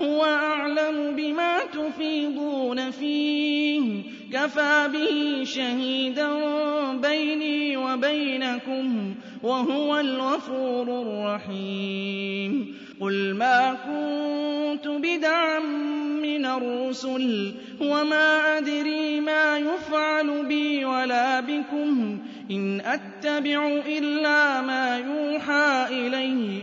هو أعلم بما تفيضون فيه. كفى به شهيدا بيني وبينكم وهو الغفور الرحيم. قل ما كنت بدعا من الرسل وما أدري ما يفعل بي ولا بكم. إن أتبع إلا ما يوحى إلي.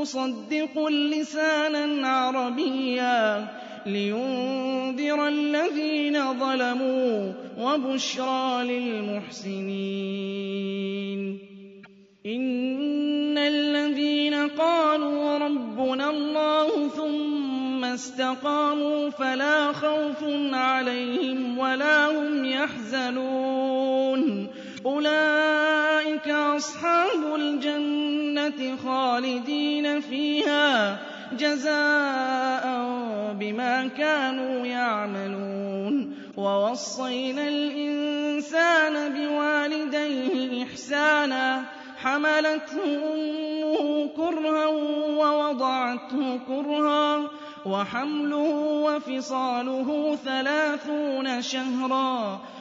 مصدق لسانا عربيا لينذر الذين ظلموا وبشرى للمحسنين. إن الذين قالوا ربنا الله ثم استقاموا فلا خوف عليهم ولا هم يحزنون. أولئك أصحاب الجنة. خالدين فيها جزاء بما كانوا يعملون ووصينا الإنسان بوالديه إحسانا حملته أمه كرها ووضعته كرها وحمله وفصاله ثلاثون شهرا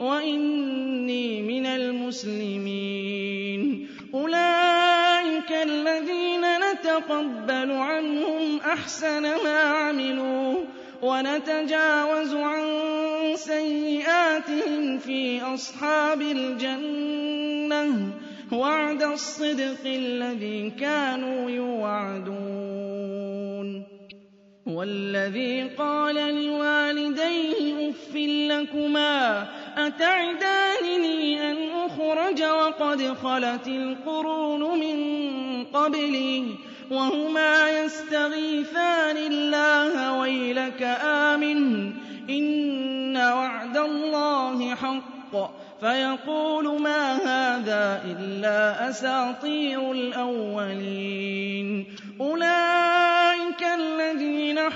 وإني من المسلمين. أولئك الذين نتقبل عنهم أحسن ما عملوا ونتجاوز عن سيئاتهم في أصحاب الجنة وعد الصدق الذي كانوا يوعدون. والذي قال لوالديه أف لكما أتعدانني أن أخرج وقد خلت القرون من قبلي وهما يستغيثان الله ويلك آمن. إن وعد الله حق. فيقول ما هذا إلا أساطير الأولين.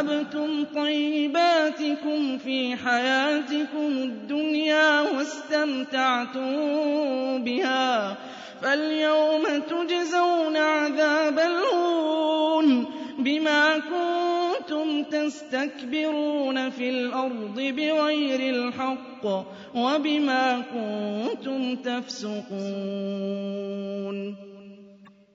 أذهبتم طيباتكم في حياتكم الدنيا واستمتعتم بها فاليوم تجزون عذاب الهون بما كنتم تستكبرون في الأرض بغير الحق وبما كنتم تفسقون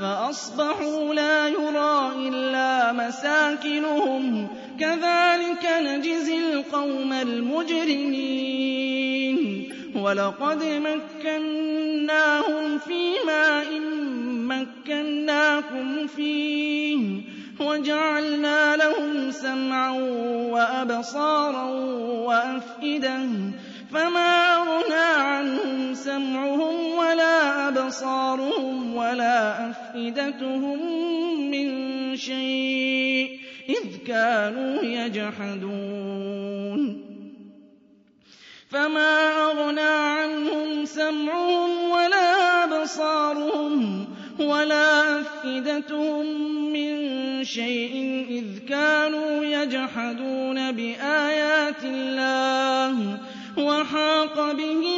فأصبحوا لا يرى إلا مساكنهم. كذلك نجزي القوم المجرمين. ولقد مكناهم في ماء مكناكم فيه. وجعلنا لهم سمعا وأبصارا وأفئدة. فما أغنى عنهم سمعهم ولا أبصارهم ولا أفئدتهم من شيء إذ كانوا يجحدون. فما أغنى عنهم سمعهم ولا أبصارهم ولا أفئدتهم من شيء إذ كانوا يجحدون بآيات الله وحاق بهم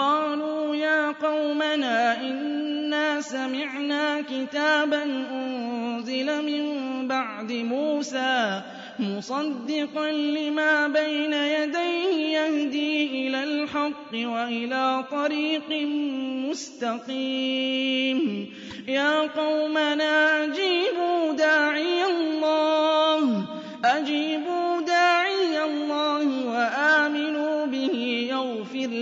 قالوا يا قومنا إنا سمعنا كتابا أنزل من بعد موسى مُصَدِّقًا لِّمَا بَيْنَ يَدَيْهِ يَهْدِي إِلَى الْحَقِّ وَإِلَىٰ طَرِيقٍ مُّسْتَقِيمٍ. يَا قَوْمَنَا أَجِيبُوا دَاعِيَ اللَّهِ. أَجِيبُوا